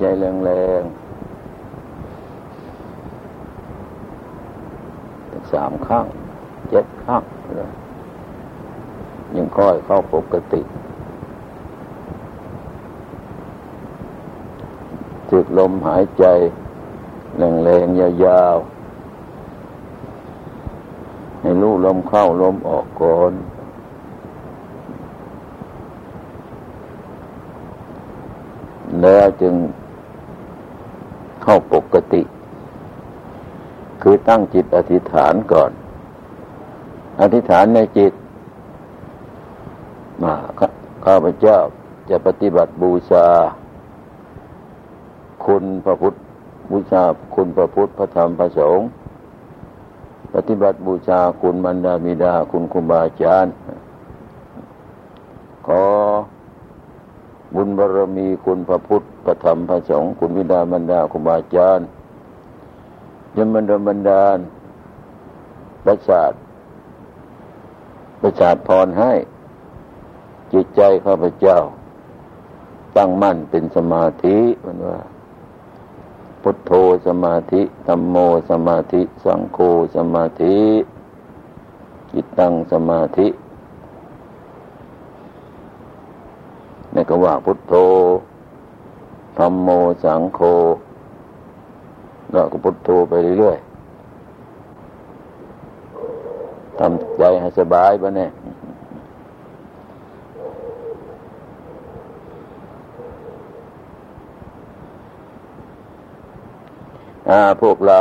ใจแรงๆสามครั้งเจ็ดครั้งยังค่อยเข้าปกติจึกลมหายใจแรงๆยาวๆ ให้รู้ลมเข้าลมออกก่อนแล้วจึง กติ คือตั้งจิตอธิษฐานก่อน อธิษฐานในจิต มาข้าพเจ้าจะปฏิบัติบูชา คุณพระพุทธบูชาคุณพระพุทธพระธรรมพระสงฆ์ปฏิบัติบูชาคุณบรรดาบิดาคุณครูบาอาจารย์ขอ บารมีคุณพระพุทธพระธรรมพระสงฆ์คุณวิดาบรรดาครูบาอาจารย์ยมบรรดาบรรดาประสาทประสาทพรให้ จิตใจข้าพเจ้า ตั้งมั่นเป็นสมาธิมันว่า พุทโธสมาธิธรรมโมสมาธิ สังโฆสมาธิจิตตั้งสมาธิ นี่ก็ว่าพุทโธธรรมโมสังโฆแล้วก็พุทโธไปเรื่อยๆทำใจให้สบายบ้านี่อาพวกเรา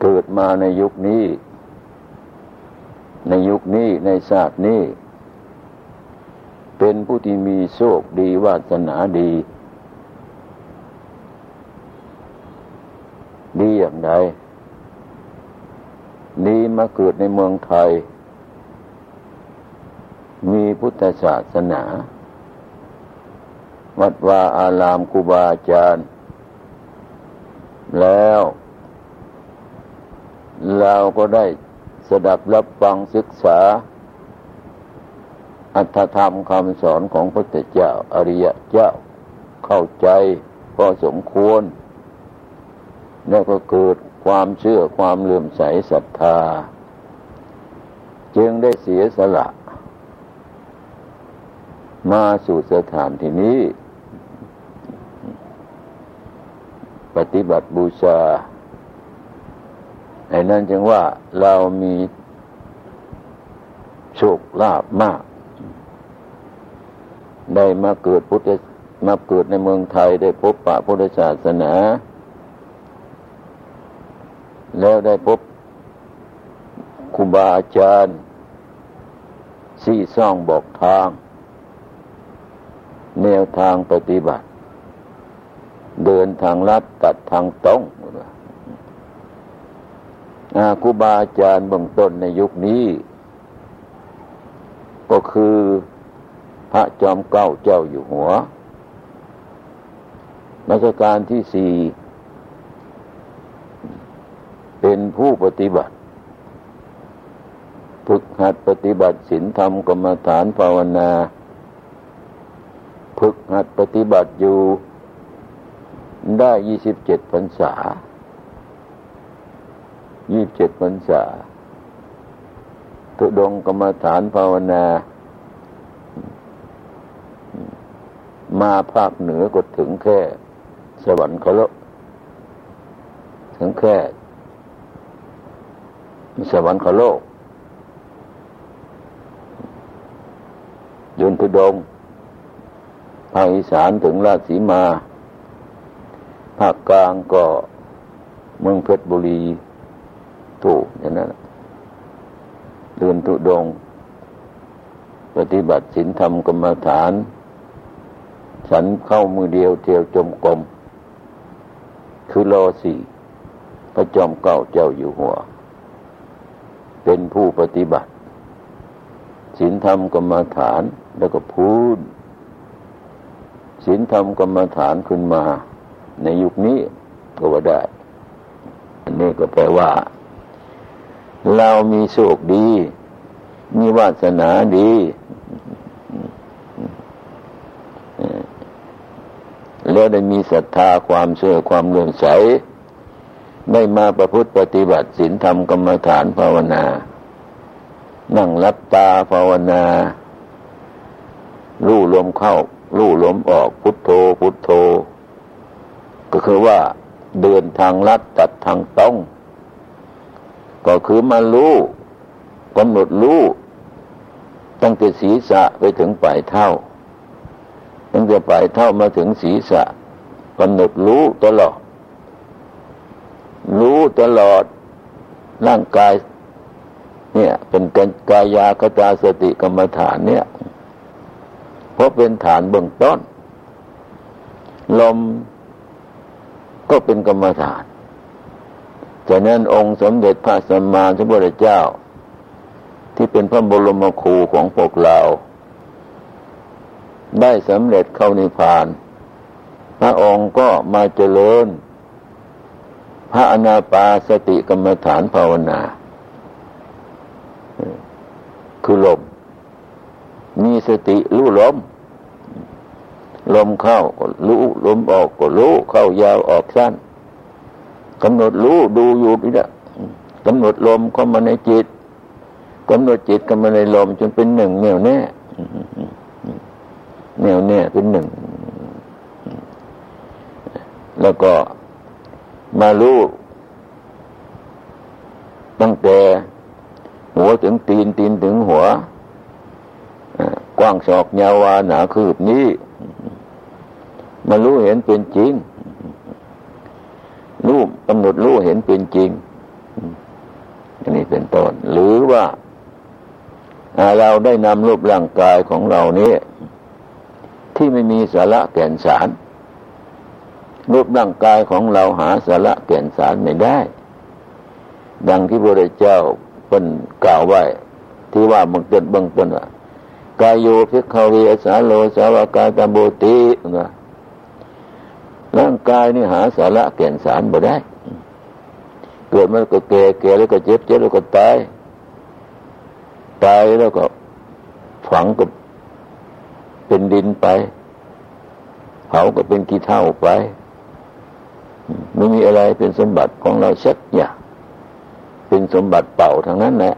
เกิดมาในยุคนี้ ในยุคนี้ในศาสตร์นี้ เป็นผู้ที่มีโชคดีวาสนาดี ดีอย่างไรดีมาเกิดในเมืองไทย มีพุทธศาสนา วัดวาอารามครูบาอาจารย์ แล้ว เราก็ได้สดับรับฟังศึกษา อัตธรรมคำสอนของพระพุทธเจ้าอริยเจ้าเข้าใจพอสมควร แล้วก็เกิดความเชื่อความเลื่อมใสศรัทธา จึงได้เสียสละ มาสู่สถานที่นี้ ปฏิบัติบูชาไอ้นั่นจึงว่าเรามีโชคลาภมาก ได้มาเกิดพุทธมาเกิดในเมืองไทยได้พบปะพุทธศาสนา แล้วได้พบครูบาอาจารย์สี่ซ่องบอกทาง แนวทางปฏิบัติ เดินทางลัดตัดทางตรงครูบาอาจารย์เบื้องต้นในยุคนี้ ก็คือ พระจอมเกล้าเจ้าอยู่หัวราชการที่สี่เป็นผู้ปฏิบัติ ฝึกหัดปฏิบัติศีลธรรมกรรมฐานภาวนา ฝึกหัดปฏิบัติอยู่ได้ยี่สิบเจ็ดพรรษายี่สิบเจ็ดพรรษาตุดงกรรมฐานภาวนา มาภาคเหนือก็ถึงแค่ สวรรค์เขาลถึงแค่สวรรค์เขาโลกยนทุดงภาคอีสานถึงราชสีมา ภาคกลางก็เมืองเพชรบุรีถูกอย่างนั้นเดินทุดง ปฏิบัติศีลธรรมกรรมฐาน ฉันเข้ามือเดียวเที่ยวจมกลม คือรอสี่พระจอมเก่าเจ้าอยู่หัว เป็นผู้ปฏิบัติศีลธรรมกรรมฐานแล้วก็พูดศีลธรรมกรรมฐานขึ้นมา ในยุคนี้ก็ว่าได้ อันนี้ก็แปลว่า เรามีโชคดี มีวาสนาดี แล้วได้มีศรัทธาความเชื่อความเลื่อมใส ได้มาประพฤติปฏิบัติศีลธรรมกรรมฐานภาวนา นั่งรับตาภาวนาลู่ลมเข้าลู่ลมออกพุทโธพุทโธ ก็คือว่าเดินทางลัดตัดทางตรงก็คือมาลู่กำหนดลู่ตั้งแต่ศีรษะไปถึงปลายเท้า ตั้งแต่ปลายเท้ามาถึงศีรษะกำหนดรู้ตลอด รู้ตลอดร่างกาย เนี่ยเป็นกายาคตาสติกรรมฐานเนี่ย เพราะเป็นฐานเบื้องต้น ลมก็เป็นกรรมฐานจากนั้นองค์สมเด็จพระสัมมาสัมพุทธเจ้า ที่เป็นพระบรมครูของพวกเรา ได้สำเร็จเข้านิพพาน พระองค์ก็มาเจริญ พระอนาปาสติกรรมฐานภาวนา คือลม มีสติรู้ลม ลมเข้าก็รู้ลมออกก็รู้เข้ายาวออกสั้นกำหนดรู้ดูอยู่นี่แหละกำหนดลมเข้ามาในจิตกำหนดจิตเข้ามาในลมจนเป็นหนึ่งแนวแน่ แนวแน่เป็นหนึ่ง แล้วก็มารู้ตั้งแต่หัวถึงตีนตีนถึงหัวกว้างศอกยาววาหนาคืบนี้ มารู้เห็นเป็นจริง รู้กำหนดรู้เห็นเป็นจริงอันนี้เป็นต้นหรือว่าเราได้นำรูปร่างกายของเรานี้ ที่ไม่มีสาระแก่นสาร รูปร่างกายของเราหาสาระแก่นสารไม่ได้ ดังที่พระเจ้าเป็นกล่าวไว้ ที่ว่าเบื้องต้นเบื้องต้นว่ากายโยพิกขวีสาโลสาวกายตาโบตินะร่างกายนี่หาสาระแก่นสารบ่ได้ เกิดมันก็แก่แก่แล้วก็เจ็บเจ็บแล้วก็ตาย ตายแล้วก็ฝังกับ เป็นดินไป เผาก็เป็นกี่เท่าไป ไม่มีอะไรเป็นสมบัติของเราสักอย่างเป็นสมบัติเป่าทางนั้นแหละ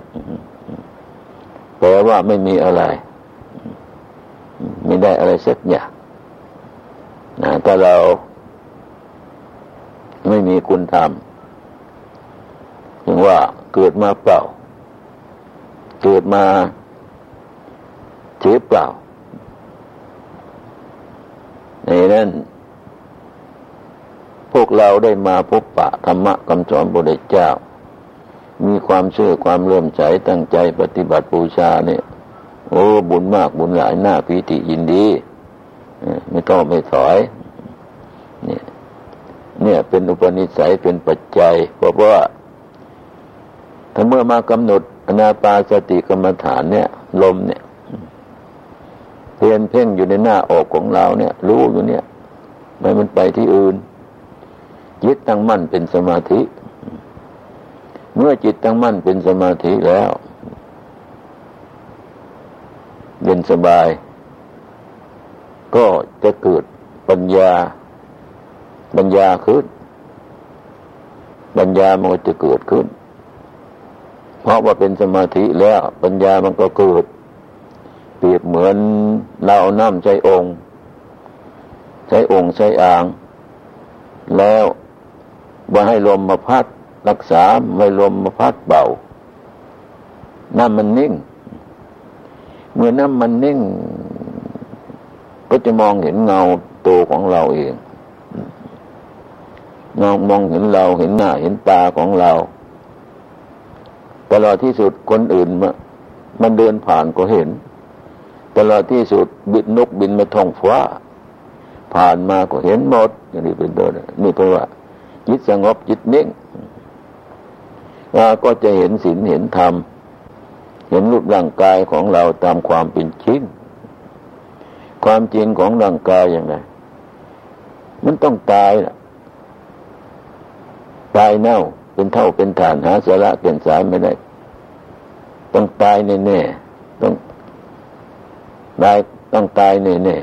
แปลว่าไม่มีอะไร ไม่ได้อะไรสักอย่างนะถ้าเราไม่มีคุณธรรมถึงว่าเกิดมาเปล่า เกิดมาเฉยเปล่า ในนั้นพวกเราได้มาพบปะธรรมะคำสอนพระเจ้า มีความเชื่อความเลื่อมใสตั้งใจปฏิบัติบูชาเนี่ย โอ้บุญมากบุญหลายหน้าพิติยินดีไม่ต้องไม่ถอยเนี่ยเนี่ยเป็นอุปนิสัยเป็นปัจจัย เพราะว่าถ้าเมื่อมากำหนดอนาปาสติกรรมฐานเนี่ย ลมเนี่ย พียนเพ่งอยู่ในหน้าอกของเราเนี่ย รู้อยู่เนี่ยไม่มันไปที่อื่น จิตตั้งมั่นเป็นสมาธิ เมื่อจิตตั้งมั่นเป็นสมาธิแล้วเย็นสบาย ก็จะเกิดปัญญาปัญญาขึ้นปัญญามันก็จะเกิดขึ้น เพราะว่าเป็นสมาธิแล้ว ปัญญามันก็เกิด รียบเหมือนเราน้ำใจองค์ ใช้องค์ใช้อ่าง แล้วว่าให้ลมมาพัดรักษาไม่ลมมาพัดเบาน้ำมันนิ่ง เมื่อน้ำมันนิ่ง ก็จะมองเห็นเงาตัวของเราเองมองมองเห็นเราเห็นหน้าเห็นตาของเราตลอดที่สุดคนอื่นมันเดินผ่านก็เห็น ตลอดที่สุดบินนกบินมาท้องฟ้า ผ่านมาก็เห็นหมดอย่างนี้เป็นต้นนี่เพราะว่าจิตสงบจิตนิ่งเราก็จะเห็นศีลเห็นธรรม เห็นรูปร่างกายของเราตามความเป็นจริงความจริงของร่างกายอย่างไรมันต้องตายนะตายเน่าเป็นเท่าเป็นฐานหาสาระเป็นสายไม่ได้ ต้องตายแน่ๆต้อง ตายต้องตายเนี่ยเน่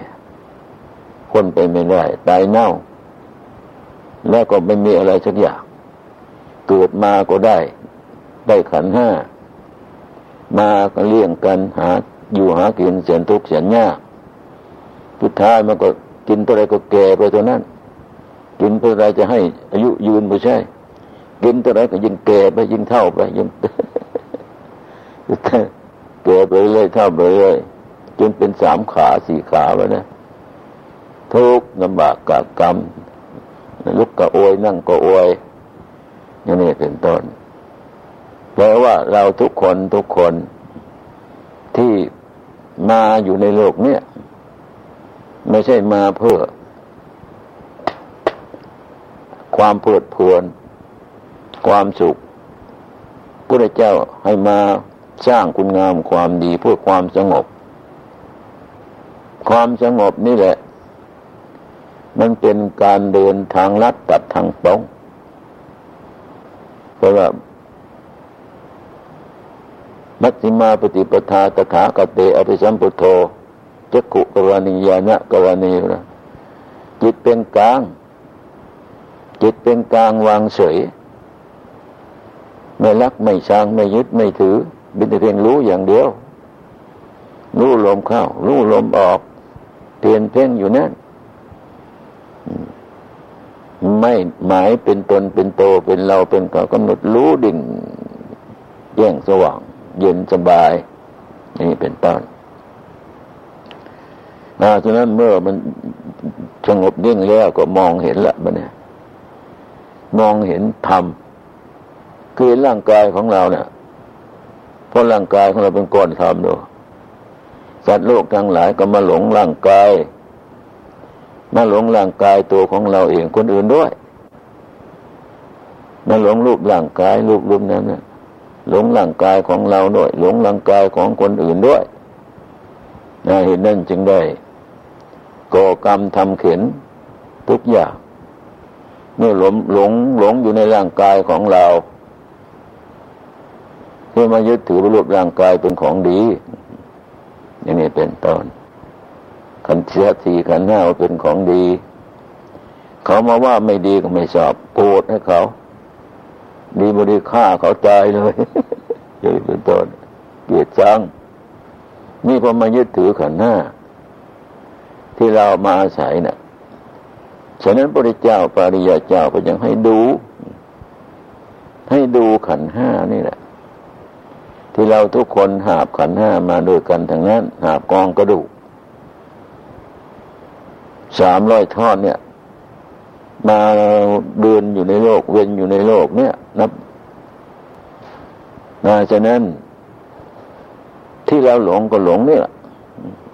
คนไปไม่ได้ ตายเน่า แล้วก็ไม่มีอะไรสักอย่างเกิดมาก็ได้ ได้ขันห้า มาก็เลี้ยงกันหาอยู่หากินเสียนทุกข์เสียนยากสุดท้ายมันก็กินตัวไรก็แก่ไปตัวนั้น กินตัวไรจะให้ อายุยืนไม่ใช่ กินตัวไรก็ยิ่งแก่ไปยิ่งเท่าไปยิ่งแก่ไปเรื่อยเท่าไปเรื่อย จนเป็นสามขาสี่ขาแล้วนะทุกลำบากกากรรมลุกก็โอยนั่งก็โอยอย่างนี้เป็นต้นแปลว่าเราทุกคนทุกคนที่มาอยู่ในโลกเนี้ยไม่ใช่มาเพื่อ ความเพลิดเพลินความสุขพระเจ้าให้มาสร้างคุณงามความดีเพื่อความสงบ ความสงบนี่แหละ มันเป็นการเดินทางลัดตัดทางตรงเพราะว่ามัชฌิมาปฏิปทาตถาคตเตอภิสัมพุทโธจักขุกวานิยานะกวานีนะจิตเป็นกลาง จิตเป็นกลางวางเฉย ไม่รักไม่ชังไม่ยึดไม่ถือเป็นแต่เพียงรู้อย่างเดียว รู้ลมเข้า รู้ลมออก เปลี่ยนเพ่งอยู่นั่นไม่หมายเป็นตนเป็นโตเป็นเราเป็นเขากำหนดรู้ดิ่งแย่งสว่าง เย็นสบาย นี่เป็นต้นนะฉะนั้นเมื่อมันสงบนิ่งแล้วก็มองเห็นละมันเนี่ยมองเห็นธรรมคือร่างกายของเราเนี่ยเพราะร่างกายของเราเป็นก้อนธรรมดู สัตว์โลกทั้งหลายก็มาหลงร่างกาย มาหลงร่างกายตัวของเราเองคนอื่นด้วย มาหลงรูปร่างกายรูปรูปนั้นนะหลงร่างกายของเราด้วย หลงร่างกายของคนอื่นด้วยนะเห็นนั่นจึงได้ก่อกรรมทำเข็นทุกอย่าง เมื่อหลงหลงหลงอยู่ในร่างกายของเราเพื่อมายึดถือรูปร่างกายเป็นของดี อย่างนี้เป็นต้นขันเสียสีขันห้าเป็นของดี เขามาว่าไม่ดีก็ไม่ชอบโกรธให้เขา ดีบริฆ่าเขาตายเลยอย่างนี้เป็นต้นเกลียดชังนี่พอมายึดถือขันห้า ที่เรามาอาศัยนะ่ะฉะนั้นพระเจ้าปาริยาเจ้าก็ยังให้ดู ให้ดูขันห้านี่แหละ ที่เราทุกคนหาบขันห้ามาด้วยกันทั้งนั้น หาบกองกระดูกสามร้อยทอดเนี่ย มาเดินอยู่ในโลก เวียนอยู่ในโลกเนี่ยนับนาฉะนั้น ที่เราหลงก็หลงนี่แหละ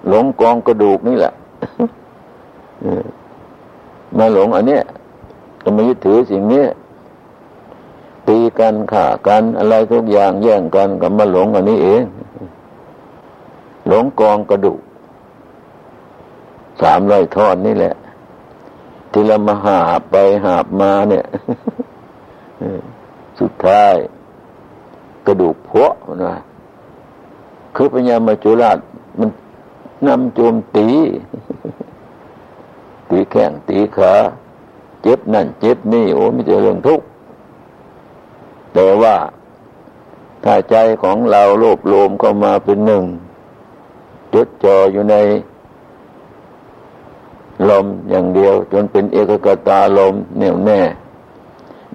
หลงกองกระดูกนี่แหละมาหลงอันเนี้ยก็มายึดถือสิ่งนี้ ตีกันข่ากันอะไรทุกอย่างแย่งกันก็มาหลงอันนี้เอง หลงกองกระดูกสามร้อยทอนนี่แหละ ที่เรามาหาไปหาบมาเนี่ยสุดท้าย กระดูกพวนะคือปัญญามาจุราชมันนำโจมตี ตีแข้งตีขา เจ็บนั่น เจ็บนี่ โอ้ไม่เจอเรื่องทุกข์ แต่ว่า ถ้าใจของเราโลภโลมเข้ามาเป็นหนึ่งจดจ่ออยู่ใน ลมอย่างเดียว จนเป็นเอกกตาลมแน่วแน่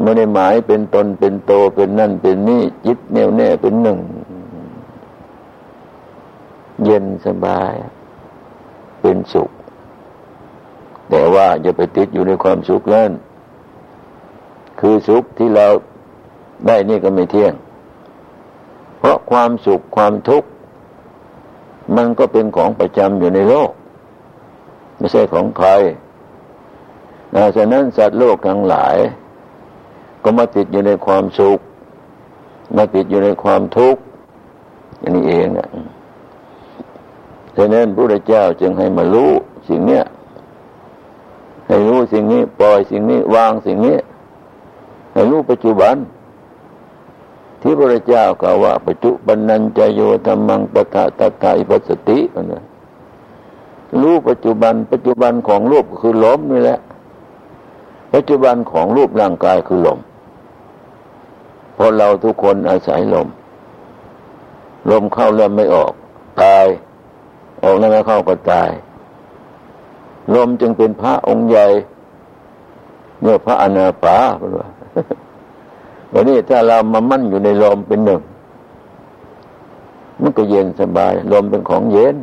ไม่ได้หมายเป็นตนเป็นโตเป็นนั่นเป็นนี่จิตแน่วแน่เป็นหนึ่ง เย็นสบาย เป็นสุข แต่ว่าอย่าไปติดอยู่ในความสุขนั้นคือสุขที่เรา ได้นี่ก็ไม่เที่ยง เพราะความสุขความทุกข์ มันก็เป็นของประจำอยู่ในโลก ไม่ใช่ของใครนะฉะนั้นสัตว์โลกทั้งหลาย ก็มาติดอยู่ในความสุข มาติดอยู่ในความทุกข์อย่างนี้เองอะฉะนั้นพระเจ้าจึงให้มารู้สิ่งเนี้ยให้รู้สิ่งนี้ ปล่อยสิ่งนี้ วางสิ่งนี้ให้รู้ปัจจุบัน ที่พระเจ้ากล่าวว่าปัจจุบันนันจโยธรรมังปะทะตถาอิปัสสตินะรู้ปัจจุบัน ปัจจุบันของรูปคือลมนี่แหละ ปัจจุบันของรูปร่างกายคือลมเพราะเราทุกคนอาศัยลม ลมเข้าแล้วไม่ออก ตาย ออกแล้วไม่เข้าก็ตาย ลมจึงเป็นพระองค์ใหญ่เมื่อพระอนาปาเป็นว่า วันนี้ถ้าเรามามั่นอยู่ในลมเป็นหนึ่ง มันก็เย็นสบาย ลมเป็นของเย็น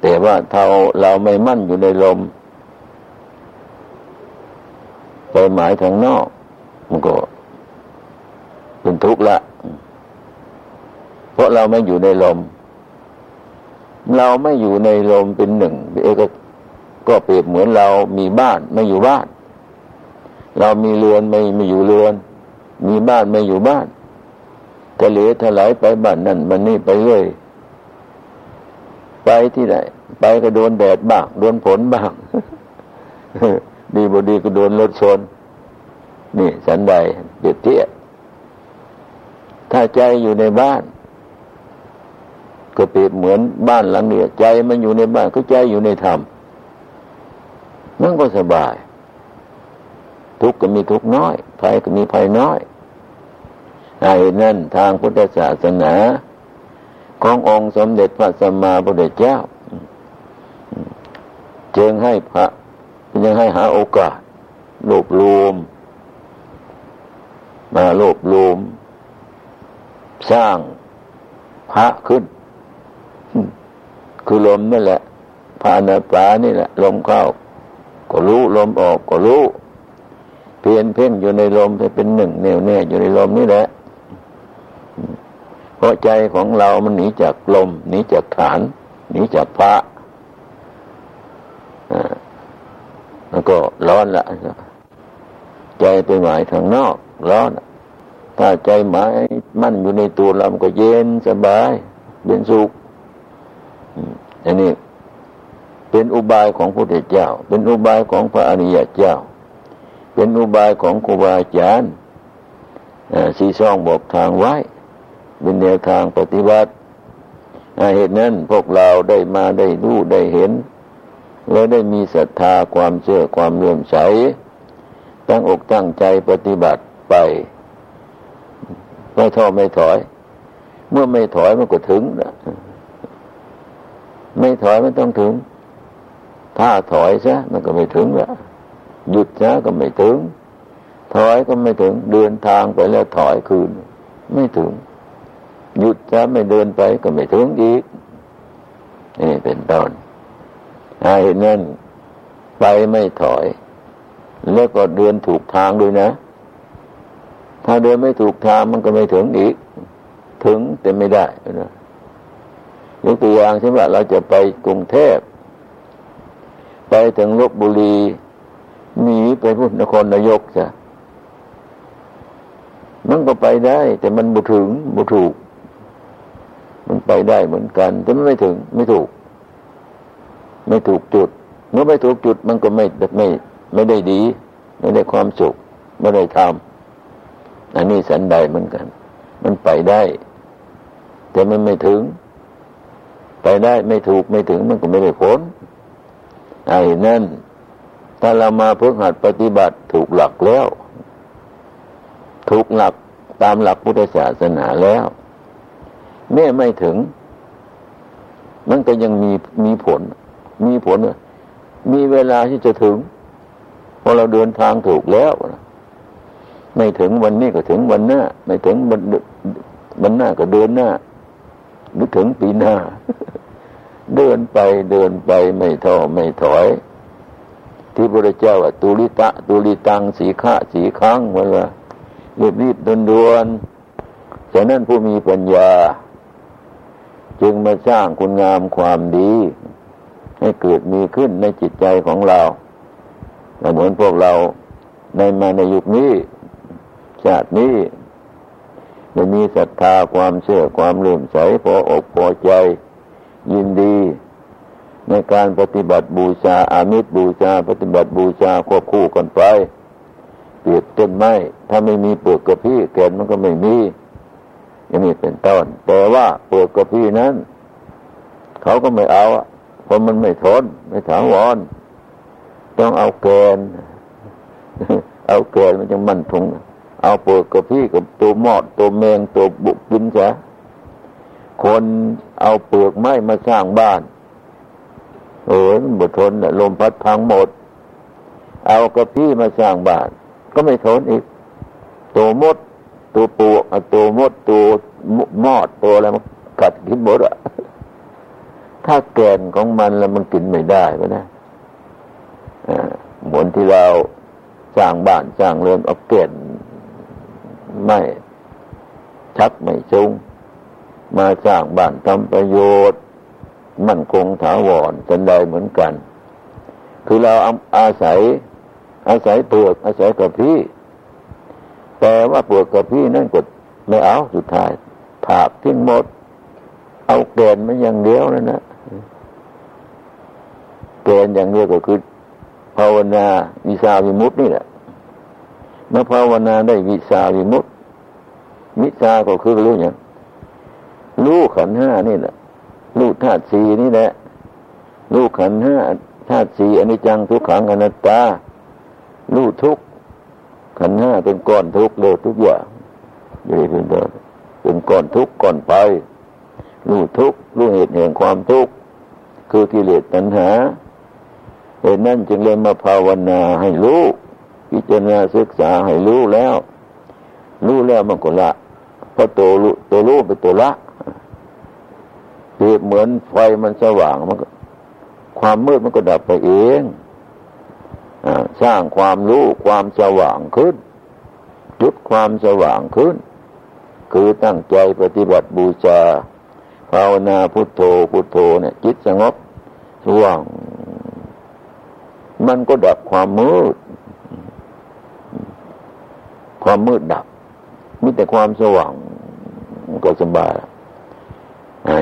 แต่ว่าถ้าเราไม่มั่นอยู่ในลมไปหมายทางนอก มันก็เป็นทุกข์ละ เพราะเราไม่อยู่ในลม เราไม่อยู่ในลมเป็นหนึ่งเอก็ก็เปรียบเหมือนเรามีบ้านไม่อยู่บ้าน เรามีเรือนไม่ไม่อยู่เรือน มีบ้านไม่อยู่บ้านทะเลถลายไปบ้านนั่นมันนี่ไปเรื่อยไปที่ไหนไปก็โดนแดดบ้างโดนฝนบ้างดีบดีก็โดนรถชนนี่สันใดเดียดเทียถ้าใจอยู่ในบ้าน ก็เปรียบเหมือนบ้านหลังเนี่ยใจมันอยู่ในบ้านก็ใจอยู่ในธรรมมันก็สบาย ทุกข์ก็มีทุกข์น้อย ภัยก็มีภัยน้อยไอ้นั่นทางพุทธศาสนา ขององค์สมเด็จพระสัมมาพุทธเจ้าจึงให้พระยังให้หาโอกาสรวบรวม มารวบรวม สร้างพระขึ้น คือลมนั่นแหละพานาปานี่แหละ ลมเข้า ก็รู้ ลมออกก็รู้ เพียนเพ่งอยู่ในลมเป็นหนึ่งแน่วแน่อยู่ในลมนี่แหละเพราะใจของเรามันหนีจากลมหนีจากฐานหนีจากพระแล้วก็ร้อนละใจไปหมายทางนอก ร้อน ถ้าใจหมายมั่นอยู่ในตัวเราก็เย็นสบายเป็นสุขอันนี้เป็นอุบายของพระพุทธเจ้า เป็นอุบายของพระอริยเจ้า เป็นอุบายของครูบาอาจารย์สีซ่องบอกทางไว้ เป็นแนวทางปฏิบัติเหตุนั้นพวกเราได้มาได้รู้ได้เห็น และได้มีศรัทธาความเชื่อความเลื่อมใส ตั้งอกตั้งใจปฏิบัติไปไม่ท้อไม่ถอย เมื่อไม่ถอยมันก็ถึงนะไม่ถอยมันต้องถึง ถ้าถอยซะมันก็ไม่ถึงละ หยุดซะก็ไม่ถึง ถอยก็ไม่ถึง เดินทางไปแล้วถอยคืน ไม่ถึง หยุดจะไม่เดินไปก็ไม่ถึงอีกนี่เป็นต้นไอ้นั่นไปไม่ถอย แล้วก็เดินถูกทางด้วยนะ ถ้าเดินไม่ถูกทางมันก็ไม่ถึงอีก ถึงแต่ไม่ได้นะยกตัวอย่างเช่นว่าเราจะไปกรุงเทพ ไปถึงลบบุรี หนีไปพุทธนครนายกจ้ะมันก็ไปได้ แต่มันบุถึงบุถูก มันไปได้เหมือนกัน แต่มันไม่ถึง ไม่ถูก ไม่ถูกจุด เมื่อไม่ถูกจุดมันก็ไม่ไม่ไม่ได้ดี ไม่ได้ความสุข ไม่ได้ทำอันนี้สันใดเหมือนกัน มันไปได้ แต่มันไม่ถึง ไปได้ไม่ถูกไม่ถึงมันก็ไม่ได้ผลไอ้นั่น ถ้าเรามาเพื่อหัดปฏิบัติถูกหลักแล้ว ถูกหลักตามหลักพุทธศาสนาแล้วแม่ไม่ถึง มันก็ยังมีมีผล มีผลมีเวลาที่จะถึงพอเราเดินทางถูกแล้วไม่ถึงวันนี้ก็ถึงวันหน้า ไม่ถึงวันวันหน้าก็เดินหน้านึกถึงปีหน้า เดินไปเดินไปไม่ท้อไม่ถอย ที่พระเจ้าว่าตุลิตะตุลิตังสีฆะสีครั้งเหมือนวลารีบรีบดวนดวนฉะนั้นผู้มีปัญญา จึงมาสร้างคุณงามความดี ให้เกิดมีขึ้นในจิตใจของเราเหมือนพวกเราในมาในยุคนี้ชาตินี้จะมีศรัทธาความเชื่อความเลื่อมใสพออกพอใจ ยินดี ในการปฏิบัติบูชาอามิตรบูชา ปฏิบัติบูชาควบคู่กันไปเปรียบต้นไม้ถ้าไม่มีเปลือกกระพี้แก่นมันก็ไม่มีอย่างนี้เป็นต้นแต่ว่าเปลือกกระพี้นั้น เขาก็ไม่เอาเพราะมันไม่ทนไม่ถาวรต้องเอาแกนเอาแกนมันจะมั่นคงเอาเปลือกกระพี้กับตัวมอดตัวแมงตัวบุกบินซะคนเอาเปลือกไม้มาสร้างบ้าน โอ้ยมันบดทนลมพัดพังหมด เอากระพี้มาสร้างบ้าน ก็ไม่ทนอีก ตัวมด ตัวปวกตัวมด ตัวมอดตัวอะไรมันกัดกินหมดอะถ้าแกนของมันแล้วมันกินไม่ได้ก็นะเหมือนที่เราสร้างบ้านสร้างเรือนเอาแกนไม่ชักไม่จุงมาสร้างบ้านทำประโยชน์ มั่นคงถาวรสันใดเหมือนกัน คือเราอาศัย อาศัยเปลือกอาศัยกระพี้แต่ว่าเปลือกกระพี้นั่นกดไม่เอาสุดท้ายถากทิ้งหมด เอาแกนมันอย่างเดียวนั่นนะแกนอย่างเดียวก็คือภาวนาวิชาวิมุตตินี่แหละเมื่อภาวนาได้วิชาวิมุตติมิชาก็คือรู้อย่างรู้ขันห้านี่แหละ รู้ธาตุสีนี่แหละรู้ขันห้าธาตุสีอนิจจังทุกขังอนัตตารู้ทุกขันห้าเป็นก้อนทุกเลยทุกอย่างนี่เป็นต้นเป็นก้อนทุกก้อนไปรู้ทุกรู้เหตุแห่งความทุกข์คือกิเลสตัณหาเหตุนั้นจึงเลยมาภาวนาให้รู้พิจารณาศึกษาให้รู้แล้ว รู้แล้วมันก็ละเพราะตัวรู้ตัวรู้เป็นตัวละ เปรียบเหมือนไฟมันสว่างมันก็ ความมืดมันก็ดับไปเองอสร้างความรู้ความสว่างขึ้นจุดความสว่างขึ้น คือตั้งใจปฏิบัติบูชาภาวนาพุทโธพุทโธเนี่ย จิตสงบสว่าง มันก็ดับความมืด ความมืดดับมีแต่ความสว่างก็สบาย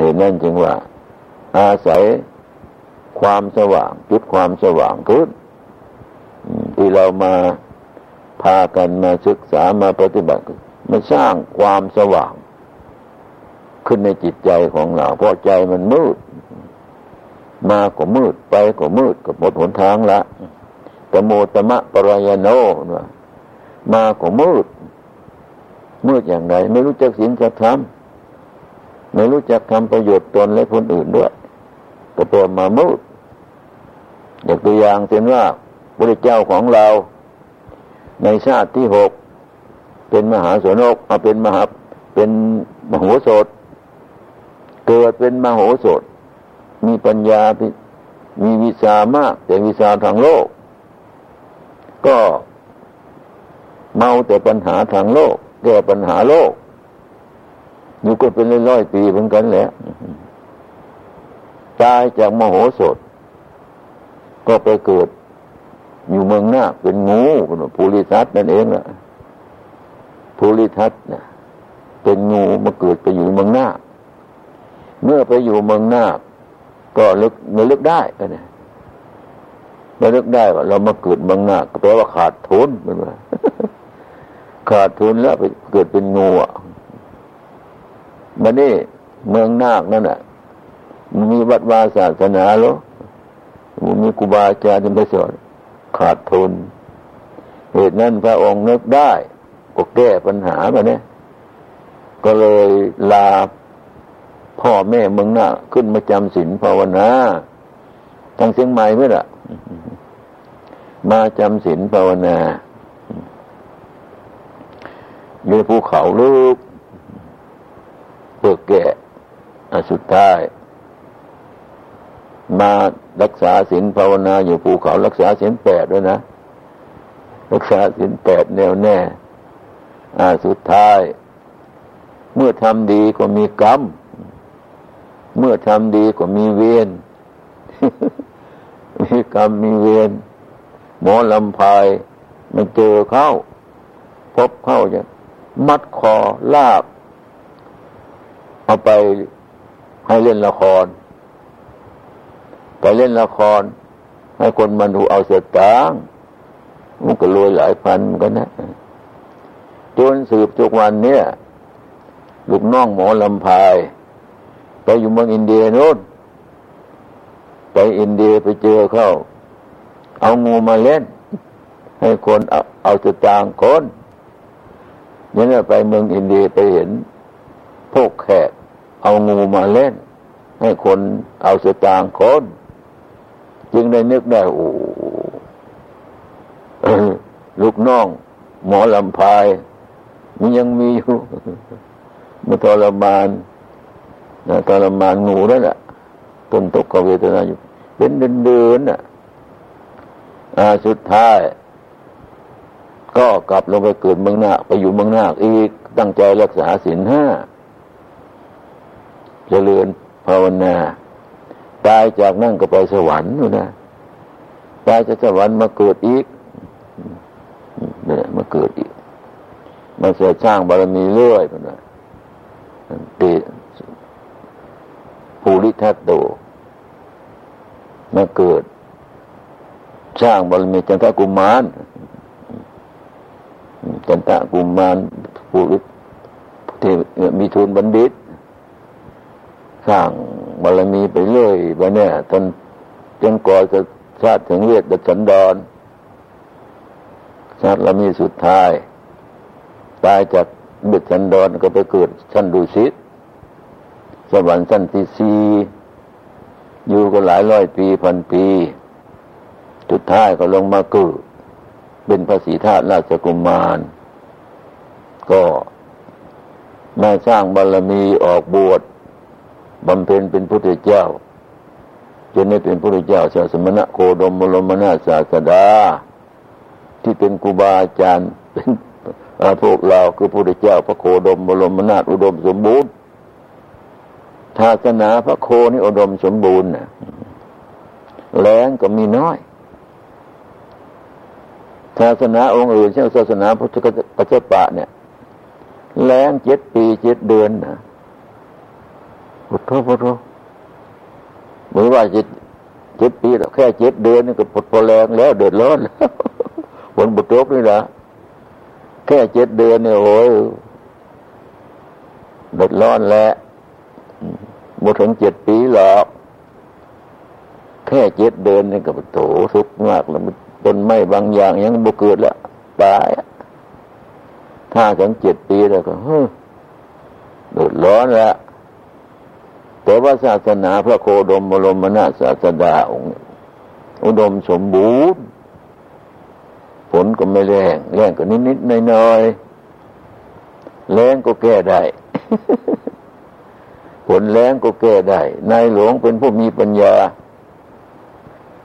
เหตุนั้นจึงว่า อาศัยความสว่างจุดความสว่างขึ้นที่เรามาพากันมาศึกษามาปฏิบัติมาสร้างความสว่างขึ้นในจิตใจของเรา เพราะใจมันมืด มาก็มืดไปก็มืดก็หมดหนทางละตโมตมะปรายโนมาก็มืด มืดอย่างไร ไม่รู้จักศีลจักธรรม ไม่รู้จักทำประโยชน์ตนและคนอื่นด้วยก็ตัวมามืดอย่างตัวอย่างเช่นว่าพระเจ้าของเรา ในชาติที่หกเป็นมหาสนกมาเป็นมหาเป็นมโหสถ เกิดเป็นมโหสถ มีปัญญามีวิชามากแต่วิชาทางโลก ก็เมาแต่ปัญหาทางโลกแก้ปัญหาโลก อยู่ก็เป็นร้อยปีเหมือนกันแหละตายจากมโหสถ ก็ไปเกิด อยู่เมืองหน้า เป็นงูภูริทัตนั่นเองล่ะภูริทัตเนี่ยเป็นงูมาเกิดไปอยู่เมืองหน้า เมื่อไปอยู่เมืองหน้า ก็ลึกไม่ลึกได้ก็เนี่ยไม่ลึกได้ว่าเรามาเกิดเมืองหน้าก็แปลว่าขาดทุนเป็นว่าขาดทุนแล้วไปเกิดเป็นงูอะ บันนี้เมืองนาคนั่นน่ะมีวัดวาศาสนาหรอมันมีครูบาอาจารย์ที่ไปสอนขาดทุน เหตุนั้นพระองค์นึกได้ก็แก้ปัญหาไปเนี่ยก็เลยลาพ่อแม่เมืองหน้าขึ้นมาจำศีลภาวนาทางเสียงใหม่เพื่อละมาจำศีลภาวนาอยู่ภูเขาลึก พื่อแก่สุดท้าย มารักษาศีลภาวนาอยู่ภูเขารักษาศีลแปดด้วยนะ รักษาศีลแปดแน่วแน่อาสุดท้าย เมื่อทำดีก็มีกรรม เมื่อทำดีก็มีเวรมีกรรมมีเวรหมอลำพายมันเจอเข้า พบเข้าจะมัดคอลาก เอาไปให้เล่นละคร ไปเล่นละคร ให้คนมาดูเอาเสียตังมันก็รวยหลายพันกันนะจนสืบจุกวันเนี่ยลูกน้องหมอลำพาย ไปอยู่เมืองอินเดียโน้นไปอินเดียไปเจอเขาเอางูมาเล่น ให้คนเอาเอาจะจางคนเนี่ยไปเมืองอินเดียไปเห็นพวกแขก เอางูมาเล่น ให้คนเอาเสตางคน จึงได้นึกได้โอ้ลูกน้อง หมอลำพาย มันยังมีอยู่มาทรมานนะทรมานงูนั่นแหละตนตกกเวทนาอยู่ เป็นเดินเดินอะสุดท้าย ก็กลับลงไปเกิดเมืองนาไปอยู่เมืองนาอีกตั้งใจรักษาศีลห้า เจริญภาวนา ตายจากนั่งก็ไปสวรรค์นู่นนะตายจากสวรรค์มาเกิดอีกเนี่ยมาเกิดอีก มาเสียสร้างบารมีเรื่อยไปนะปีภูริทัตโตมาเกิด สร้างบารมีจันทกุมารจันทกุมารภูริเทมีทุนบัณฑิต สร้างบารมีไปเรื่อยไปเนี่ยจนจนก่อจะชาติถึงเวียดดัชันดอนชาติละมีสุดท้าย ตายจากเบ็ดชันดอนก็ไปเกิดชั้นดุสิตสวรรค์ชั้นที่สี่อยู่ก็หลายร้อยปีพันปีสุดท้ายก็ลงมาเกิดเป็นพระศรีธาตุราชกุมาร ก็มาสร้างบารมีออกบวช บำเพ็ญเป็นพุทธเจ้าจนได้เป็นพระเจ้าศาสมณะโคดมบรมนาศาสดา ที่เป็นครูบาอาจารย์เป็นพวกเราคือพระเจ้า พระโคดมบรมนาถอุดมสมบูรณ์ศาสนาพระโคนี่อุดมสมบูรณ์นะแรงก็มีน้อยศาสนาองค์อื่นเช่นศาสนาพุทธกัจจปะเนี่ยแรงเจ็ดปีเจ็ดเดือนนะ พุทโธพุทโธเหมือนว่าเจ็ดเจ็ดปีแค่เจ็ดเดือนนี่ก็ปวดพอแรงแล้วเดือดร้อนแล้วผลบุตรนี่แหละแค่เจ็ดเดือนเนี่ยโอ้ยเดือดร้อนแล้วหมดถึงเจ็ดปีหรอกแค่เจ็ดเดือนนี่ก็โถทุกข์มากแล้วต้นไม้บางอย่างยังบุเกิดแล้วตายถ้าถึงเจ็ดปีแล้วก็เฮ้เดือดร้อนแล้ว แต่ว่าศาสนาพระโคดมบรมนาศาสดาองค์อุดมสมบูรณ์ฝนก็ไม่แรงแรงก็นิดนิดน้อยน้อยแรงก็แก้ได้ฝนแรงก็แก้ได้ นายหลวงเป็นผู้มีปัญญา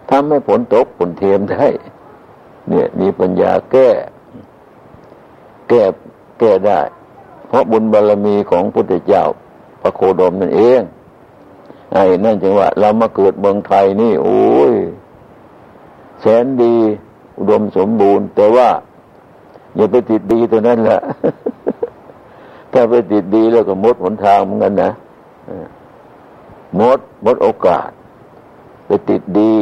ทำให้ฝนตกฝนเทียมได้ เนี่ยมีปัญญาแก้ แก้แก้ได้ เพราะบุญบารรมีของพุทธเจ้า พระโคดมนั่นเอง นั่นจึงว่า เรามาเกิดเมืองไทยนี่ โอ้ยแสนดี อุดมสมบูรณ์ แต่ว่า อย่าไปติดดีตัวนั้นแหละถ้าไปติดดีแล้วก็มดหนทางเหมือนกันนะมดมดโอกาส ไปติดดี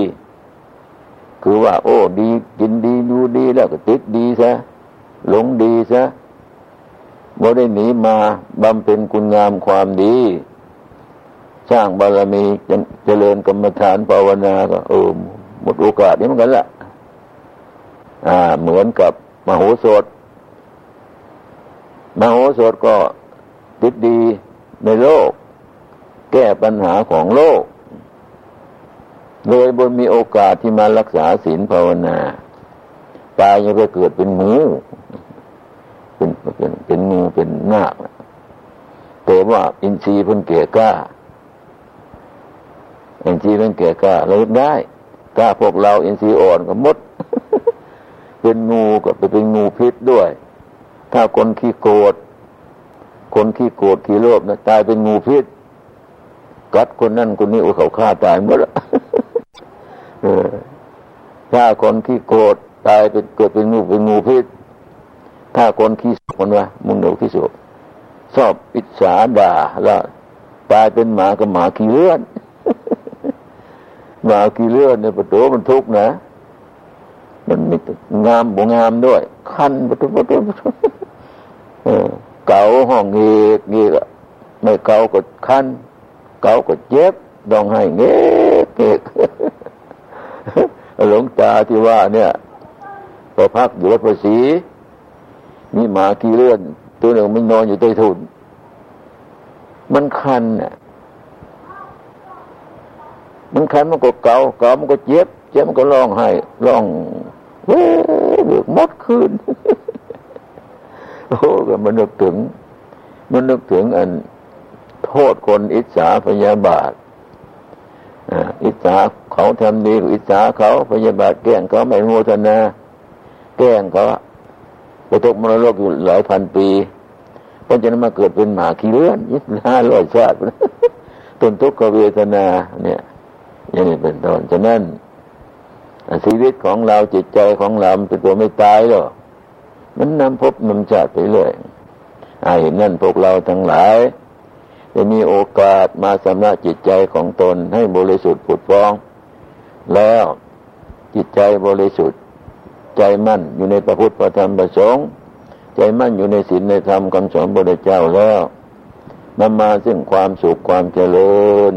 คือว่า โอ้ ดี กินดีดูดีแล้วก็ติดดีซะหลงดีซะบ่ได้หนีมาบำเพ็ญคุณงามความดี สร้างบารมีเจริญกรรมฐานภาวนาก็เออหมดโอกาสนี้เหมือนกันละอ่า เหมือนกับมโหสถ มโหสถก็ติดดีในโลก แก้ปัญหาของโลก เลยบนมีโอกาสที่มารักษาศีลภาวนา ตายยังไปเกิดเป็นงูเป็นเป็นเป็นงูเป็นนาคแต่ว่าอินทรีย์เพิ่นเก่กล้า อินทรีย์เพิ่นเก่กล้าเราได้ ถ้าพวกเราอินทรีย์อ่อนก็มด เป็นงูก็ไปเป็นงูพิษด้วย ถ้าคนขี้โกรธคนขี้โกรธขี้โลภนะตายเป็นงูพิษกัดคนนั่นคนนี้โอ้เขาฆ่าตายหมดละถ้าคนขี้โกรธตายเป็นเกิดเป็นงูเป็นงูพิษ ถ้าคนขี้คนวะมุนโดขี้โศกชอบอิจฉาด่าแล้วตายเป็นหมากับหมาขี้เลื่อนห มาขี้เลื่อนเนี่ยประตูมันทุกนะ มันไม่งามบ่งามด้วย คันปุตุปุตุปุตุเก่าห้องเอกนี่ละไม่เก่าก็คันเก่าก็เจ็บดองให้เงียเกกหลงตาที่ว่าเนี่ยพอพักอยู่วัดประสีมีหมาที่เลื่อน ตัวหนึ่งมันนอนอยู่ใต้ทุน มันคันเนี่ย มันคันมันก็เกาเกามันก็เจ็บ เจ็บมันก็ร้องให้ร้องเฮ้ยเบือกมดคืนโอ้ก็มันนึกถึง มันนึกถึงอันโทษคนอิจฉาพยาบาทอิจฉาเขาทำดีอิจฉาเขาพยาบาทแกล้งเขาไม่โมทนา แกล้งเขาไปตกมรดกอยู่หลายพันปีเพราะฉะนั้นมาเกิดเป็นหมาขี้เลื่อนยี่สิบห้าร้อยชาติต้นทุกขเวทนา เนี่ย อย่างนี้เป็นต้นฉะนั้นชีวิตของเราจิตใจของเราเป็นตัวไม่ตายหรอกมันนำพบนำชาติไปเลยไอ้นั่นพวกเราทั้งหลายจะมีโอกาสมาสำนักจิตใจของตนให้บริสุทธิ์ผุดฟอง แล้วจิตใจบริสุทธิ์ ใจมั่นอยู่ในพระพุทธพระธรรมพระสงฆ์ใจมั่นอยู่ในศีลในธรรมคำสอนพระเจ้าแล้วนำมาซึ่งความสุขความเจริญ